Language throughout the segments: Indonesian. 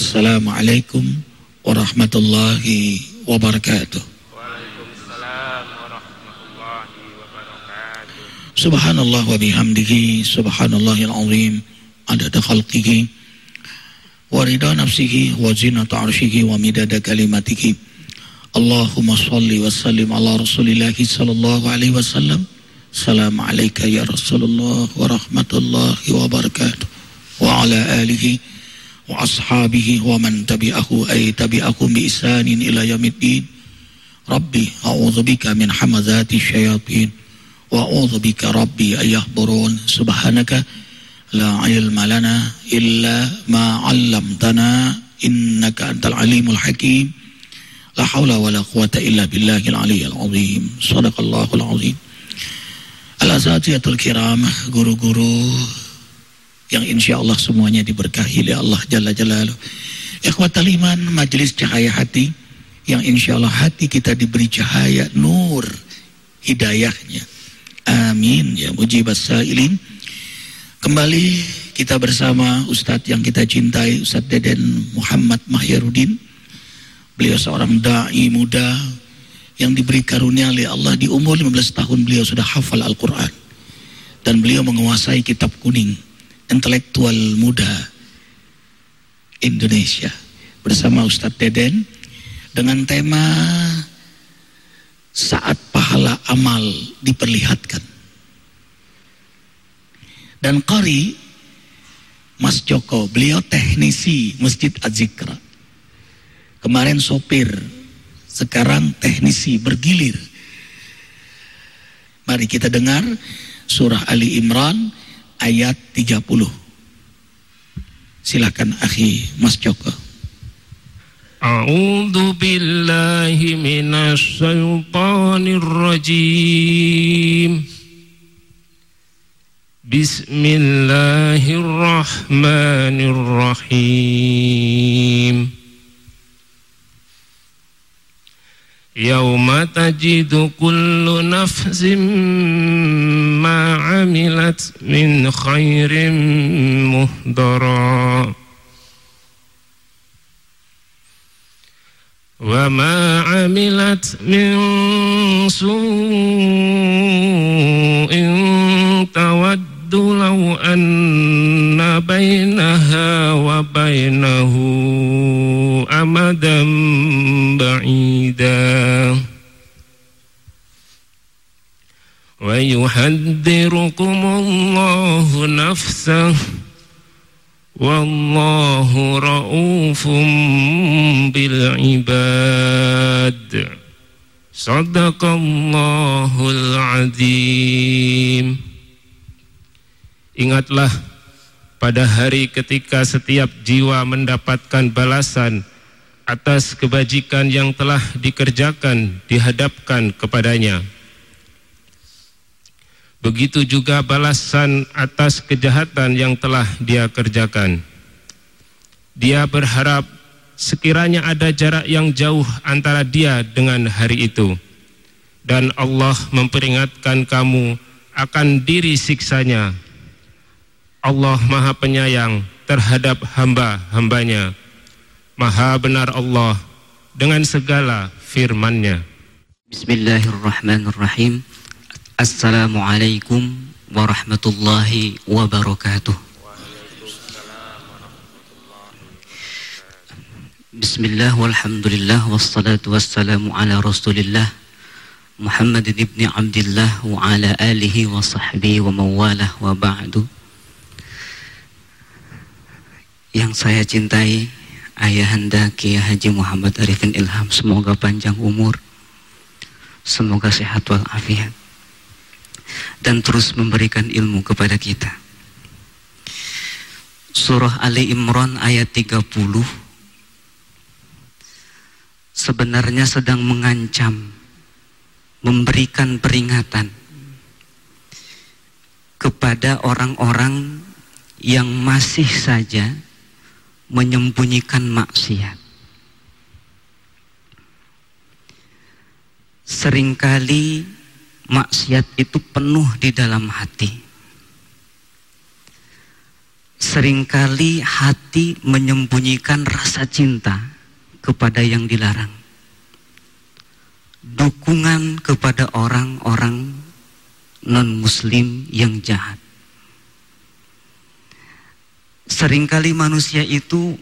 Assalamualaikum warahmatullahi wabarakatuh. Waalaikumsalam warahmatullahi wabarakatuh. Subhanallah wa bihamdihi subhanallahil azim adada khalqihi wa rida nafsihi wa zinata arshihi wa midada kalimatihi. Allahumma salli wa sallim ala rasulillahi sallallahu alaihi wasallam. Salam alaika ya Rasulullah wa rahmatullahi wa barakatuh. Wa ala alihi وأصحابه ومن تبعه أي تبعهم بإحسان إلى يوم الدين. ربي أعوذ بك من حمزات الشياطين وأعوذ بك ربي أن يحضرون. سبحانك لا علم لنا إلا ما علمتنا إنك أنت العليم الحكيم. لا حول ولا قوة إلا بالله العلي العظيم. صدق الله العظيم. الأساتذة الكرام guru-guru yang insya Allah semuanya diberkahi oleh Allah Jalla Jalaluh. Ikhwatal iman majelis cahaya hati yang insya Allah hati kita diberi cahaya nur hidayahnya. Amin ya mujibas sailin. Kembali kita bersama Ustadz yang kita cintai Ustadz Deden Muhammad Mahyarudin. Beliau seorang da'i muda yang diberi karunia oleh Allah di umur 15 tahun beliau sudah hafal Al-Quran. Dan beliau menguasai kitab kuning intelektual muda Indonesia bersama Ustadz Deden dengan tema saat pahala amal diperlihatkan. Dan Qari Mas Joko, beliau teknisi Masjid Azikra. Kemarin sopir, sekarang teknisi bergilir. Mari kita dengar surah Ali Imran ayat 30. Silakan akhi Mas Joko. A'udzu billahi minasy syaithanir rajim. Bismillahirrahmanirrahim. يوم تجد كل نفس ما عملت من خير مهدرا وما عملت من سوء تود لو أن بينها وبينه أمدا بعيدا ويحذركم الله نفسه والله رؤوف بالعباد صدق الله العظيم Ingatlah pada hari ketika setiap jiwa mendapatkan balasan atas kebajikan yang telah dikerjakan dihadapkan kepadanya. Begitu juga balasan atas kejahatan yang telah dia kerjakan. Dia berharap sekiranya ada jarak yang jauh antara dia dengan hari itu. Dan Allah memperingatkan kamu akan diri siksanya. Allah maha penyayang terhadap hamba-hambanya. Maha benar Allah dengan segala firman-Nya. Bismillahirrahmanirrahim. Assalamualaikum warahmatullahi wabarakatuh. Bismillah walhamdulillah wassalatu wassalamu ala rasulillah Muhammad ibn Abdullah wa ala alihi wa sahbihi wa mawalah wa ba'du. Yang saya cintai Ayahanda Kiai Haji Muhammad Arifin Ilham semoga panjang umur. Semoga sehat walafiat dan terus memberikan ilmu kepada kita Surah Ali Imran ayat 30 sebenarnya sedang mengancam memberikan peringatan kepada orang-orang yang masih saja menyembunyikan maksiat. Seringkali maksiat itu penuh di dalam hati. sering kali hati menyembunyikan rasa cinta kepada yang dilarang. Dukungan kepada orang-orang non-muslim yang jahat. Seringkali manusia itu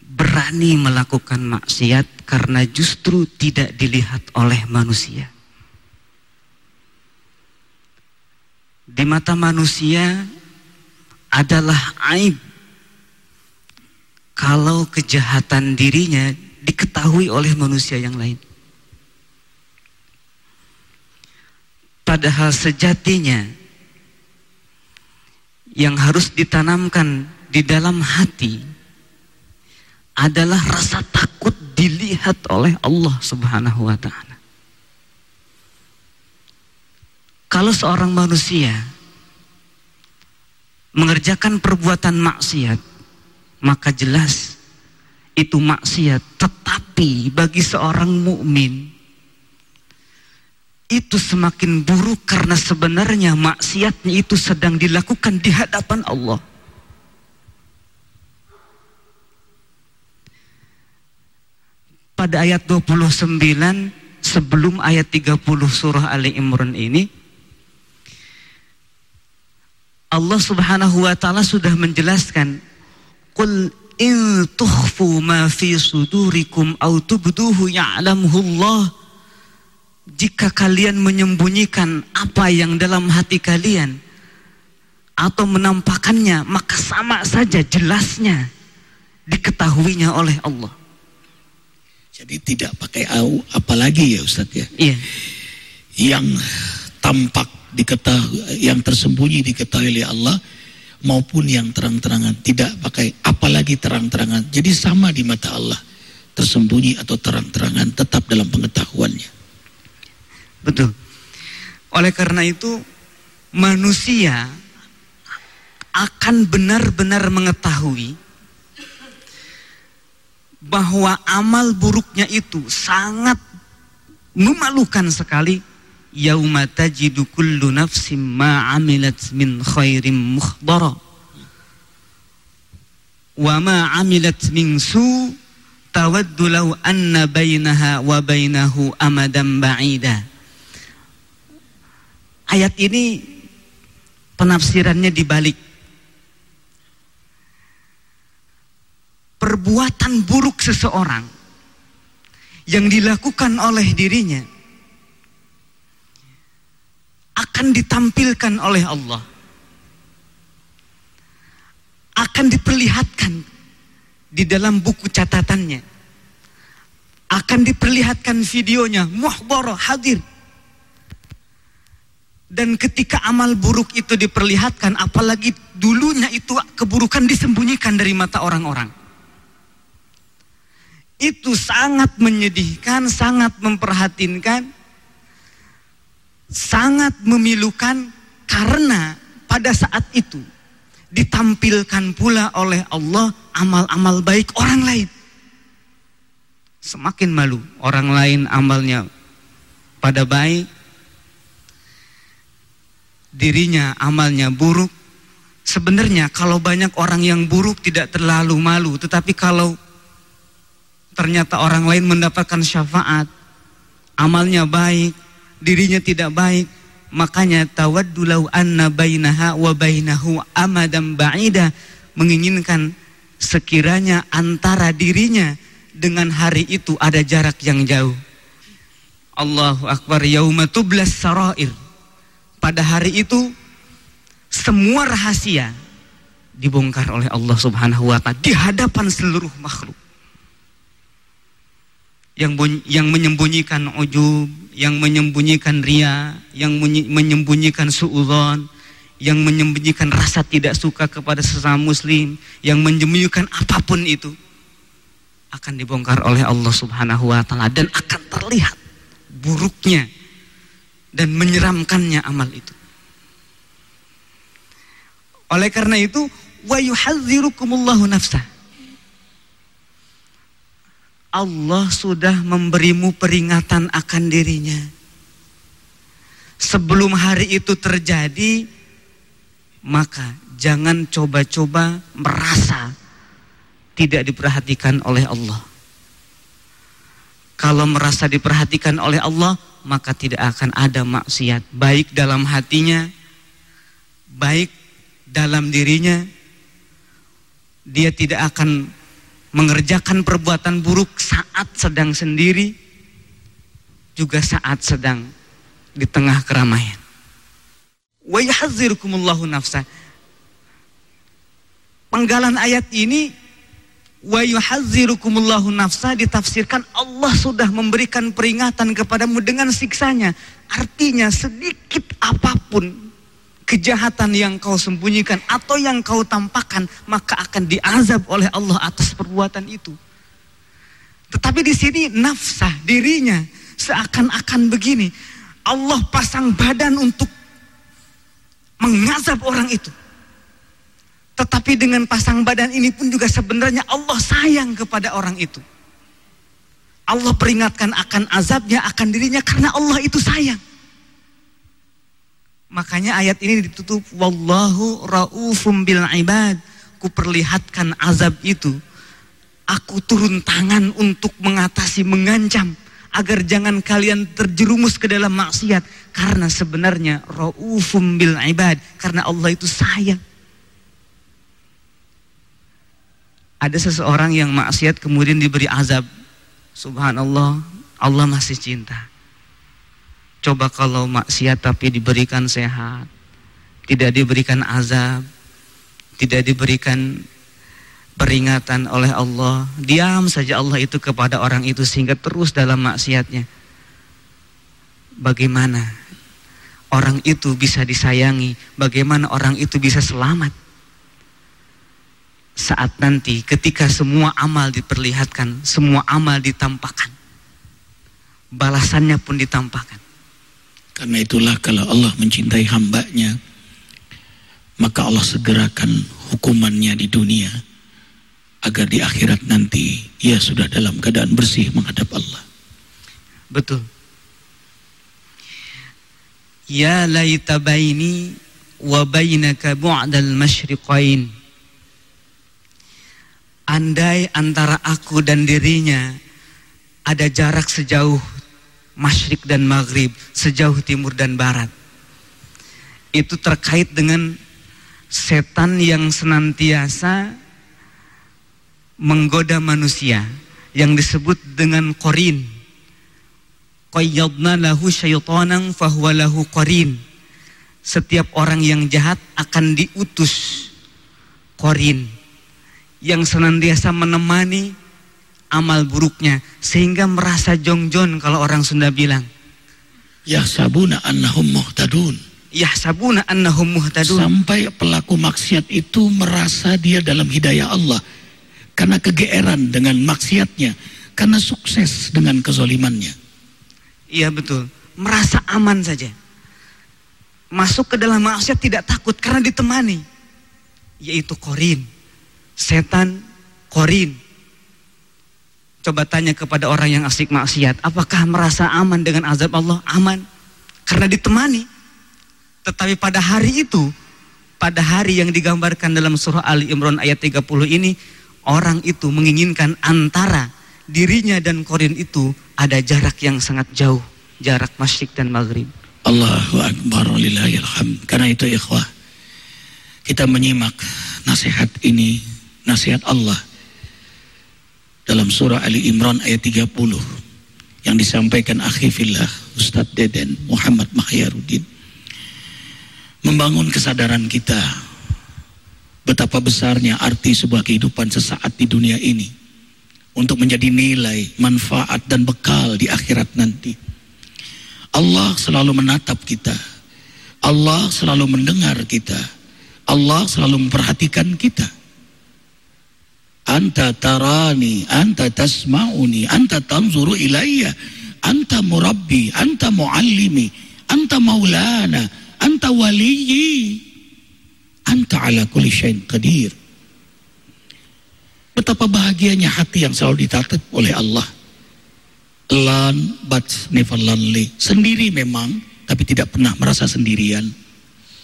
berani melakukan maksiat karena justru tidak dilihat oleh manusia. Di mata manusia adalah aib kalau kejahatan dirinya diketahui oleh manusia yang lain. Padahal sejatinya yang harus ditanamkan di dalam hati adalah rasa takut dilihat oleh Allah Subhanahu wa taala. Kalau seorang manusia mengerjakan perbuatan maksiat, maka jelas itu maksiat, tetapi bagi seorang mukmin itu semakin buruk karena sebenarnya maksiatnya itu sedang dilakukan di hadapan Allah. pada ayat 29 sebelum ayat 30 surah Ali Imran ini Allah Subhanahu wa taala sudah menjelaskan qul in tukhfu ma fi sudurikum aw tubduhu ya'lamuhu Allah jika kalian menyembunyikan apa yang dalam hati kalian atau menampakannya maka sama saja jelasnya diketahuinya oleh Allah jadi tidak pakai au, apalagi ya Ustadz ya. Iya. Yang tampak diketahui, yang tersembunyi diketahui oleh Allah maupun yang terang-terangan tidak pakai apalagi terang-terangan. Jadi sama di mata Allah tersembunyi atau terang-terangan tetap dalam pengetahuannya. Betul. Oleh karena itu manusia akan benar-benar mengetahui bahwa amal buruknya itu sangat memalukan sekali yauma tajidu kullu nafsim ma amilat min khairin mukhdara wa ma amilat min su tawaddu law anna bainaha wa bainahu amadan ba'ida. Ayat ini penafsirannya dibalik. Perbuatan buruk seseorang yang dilakukan oleh dirinya akan ditampilkan oleh Allah. Akan diperlihatkan di dalam buku catatannya. Akan diperlihatkan videonya muhbara hadir. Dan ketika amal buruk itu diperlihatkan apalagi dulunya itu keburukan disembunyikan dari mata orang-orang. Itu sangat menyedihkan, sangat memperhatinkan, sangat memilukan karena pada saat itu ditampilkan pula oleh Allah amal-amal baik orang lain. Semakin malu orang lain amalnya pada baik, dirinya amalnya buruk. Sebenarnya kalau banyak orang yang buruk tidak terlalu malu, tetapi kalau ternyata orang lain mendapatkan syafaat, amalnya baik, dirinya tidak baik, makanya tawaddulau anna bainaha wa bainahu amadan ba'ida menginginkan sekiranya antara dirinya dengan hari itu ada jarak yang jauh. Allahu Akbar yauma tublas sarair. Pada hari itu semua rahasia dibongkar oleh Allah Subhanahu wa taala di hadapan seluruh makhluk yang yang menyembunyikan ujub, yang menyembunyikan ria, yang menyembunyikan suudzon, yang menyembunyikan rasa tidak suka kepada sesama muslim, yang menyembunyikan apa pun itu akan dibongkar oleh Allah Subhanahu wa taala dan akan terlihat buruknya dan menyeramkannya amal itu. Oleh karena itu, wa yuhadzirukumullahu nafsah Allah sudah memberimu peringatan akan dirinya. Sebelum hari itu terjadi, maka jangan coba-coba merasa tidak diperhatikan oleh Allah. Kalau merasa diperhatikan oleh Allah, maka tidak akan ada maksiat, baik dalam hatinya, baik dalam dirinya. Dia tidak akan mengerjakan perbuatan buruk saat sedang sendiri, juga saat sedang di tengah keramaian. Wa yahdzirukumullahu nafsa. Penggalan ayat ini wa yuhazzirukumullahu nafsa ditafsirkan Allah sudah memberikan peringatan kepadamu dengan siksanya. Artinya sedikit apa pun kejahatan yang kau sembunyikan atau yang kau tampakkan maka akan diazab oleh Allah atas perbuatan itu. Tetapi di sini nafsah dirinya seakan-akan begini. Allah pasang badan untuk mengazab orang itu. Tetapi dengan pasang badan ini pun juga sebenarnya Allah sayang kepada orang itu. Allah peringatkan akan azabnya, akan dirinya karena Allah itu sayang. Makanya ayat ini ditutup wallahu raufum bil ibad. Ku perlihatkan azab itu. Aku turun tangan untuk mengatasi, mengancam agar jangan kalian terjerumus ke dalam maksiat karena sebenarnya raufum bil ibad karena Allah itu sayang. Ada seseorang yang maksiat kemudian diberi azab. Subhanallah, Allah masih cinta. Coba kalau maksiat tapi diberikan sehat, tidak diberikan azab, tidak diberikan peringatan oleh Allah, diam saja Allah itu kepada orang itu sehingga terus dalam maksiatnya. Bagaimana orang itu bisa disayangi? Bagaimana orang itu bisa selamat? saat nanti ketika semua amal diperlihatkan, semua amal ditampakkan. Balasannya pun ditampakkan. Karena itulah kalau Allah mencintai hambanya, maka Allah segerakan hukumannya di dunia agar di akhirat nanti ia sudah dalam keadaan bersih menghadap Allah. Betul. Ya laita baini wa bainaka bu'dal masyriqain Andai antara aku dan dirinya ada jarak sejauh masyrik dan maghrib, sejauh timur dan barat. Itu terkait dengan setan yang senantiasa menggoda manusia yang disebut dengan korin. Qayyadna lahu syaitanan fahuwa lahu korin. Setiap orang yang jahat akan diutus korin yang senantiasa menemani amal buruknya sehingga merasa jongjon kalau orang Sunda bilang. Yahsabuna annahum muhtadun. Yahsabuna annahum muhtadun. Sampai pelaku maksiat itu merasa dia dalam hidayah Allah. Karena kegeeran dengan maksiatnya karena sukses dengan kezolimannya. Iya betul. Merasa aman saja. Masuk ke dalam maksiat tidak takut karena ditemani. Yaitu korin. Setan korin. Coba tanya kepada orang yang asik maksiat, apakah merasa aman dengan azab Allah? Aman. Karena ditemani. Tetapi pada hari itu, pada hari yang digambarkan dalam surah Ali Imran ayat 30 ini, orang itu menginginkan antara dirinya dan korin itu ada jarak yang sangat jauh. Jarak masyrik dan maghrib. Allahu Akbar Karena itu ikhwah, kita menyimak nasihat ini nasihat Allah dalam surah Ali Imran ayat 30 yang disampaikan akhifillah Ustadz Deden Muhammad Mahyarudin membangun kesadaran kita betapa besarnya arti sebuah kehidupan sesaat di dunia ini untuk menjadi nilai, manfaat dan bekal di akhirat nanti. Allah selalu menatap kita. Allah selalu mendengar kita. Allah selalu memperhatikan kita. Anta tarani, anta tasma'uni, anta tanzuru ilayya, anta murabbi, anta muallimi, anta maulana, anta waliyi, anta ala kulli syai'in qadir. Betapa bahagianya hati yang selalu ditatap oleh Allah. Lan but never. Sendiri memang, tapi tidak pernah merasa sendirian.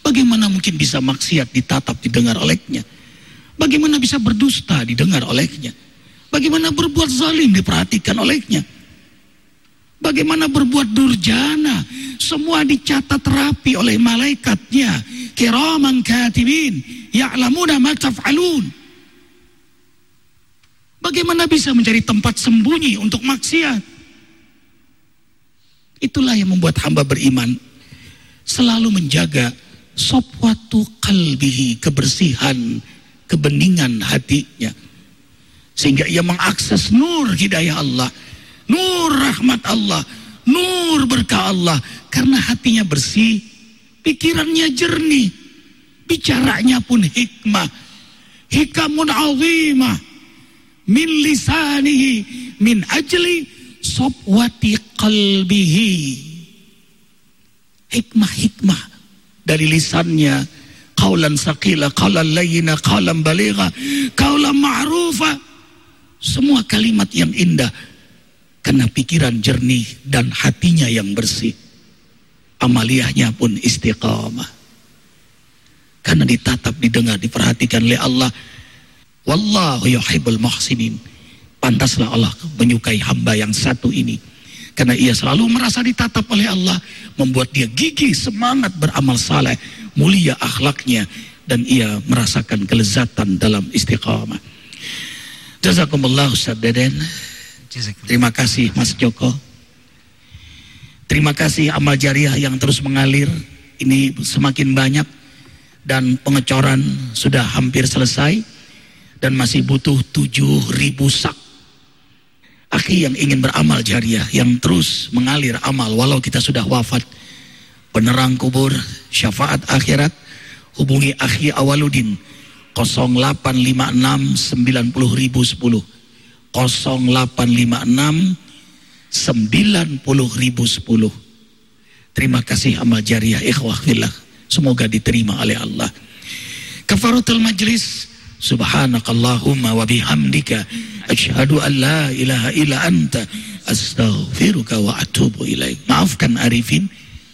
Bagaimana mungkin bisa maksiat ditatap didengar olehnya? Bagaimana bisa berdusta didengar olehnya? Bagaimana berbuat zalim diperhatikan olehnya? Bagaimana berbuat durjana? Semua dicatat rapi oleh malaikatnya. Kiraman katibin. Ya'lamuna ma taf'alun. Bagaimana bisa mencari tempat sembunyi untuk maksiat? Itulah yang membuat hamba beriman selalu menjaga sopwatu kalbihi, kebersihan, kebeningan hatinya. Sehingga ia mengakses nur hidayah Allah nur rahmat Allah, nur berkah Allah karena hatinya bersih, pikirannya jernih, bicaranya pun hikmah, hikamun azimah min lisanihi min ajli sobwati qalbihi hikmah-hikmah dari lisannya kaulan sakila, kaulan layina, kaulan baligha, kaulan ma'rufa semua kalimat yang indah karena pikiran jernih dan hatinya yang bersih. Amaliyahnya pun istiqamah. Karena ditatap, didengar, diperhatikan oleh Allah. Wallahu yuhibbul muhsinin. Pantaslah Allah menyukai hamba yang satu ini. Karena ia selalu merasa ditatap oleh Allah. Membuat dia gigih, semangat beramal saleh. Mulia akhlaknya. Dan ia merasakan kelezatan dalam istiqamah. Jazakumullah Ustaz Deden. Terima kasih Mas Joko. Terima kasih amal jariah yang terus mengalir. Ini semakin banyak dan pengecoran sudah hampir selesai dan masih butuh 7000 sak. Akhi yang ingin beramal jariah yang terus mengalir amal walau kita sudah wafat. Penerang kubur, syafaat akhirat, hubungi Akhi Awaludin 0856 90010 0856 90010. Terima kasih amal jariah ikhwah fillah. Semoga diterima oleh Allah. Kafaratul majlis subhanakallahumma wa bihamdika asyhadu an la ilaha illa anta astaghfiruka wa atubu ilaik. Maafkan Arifin.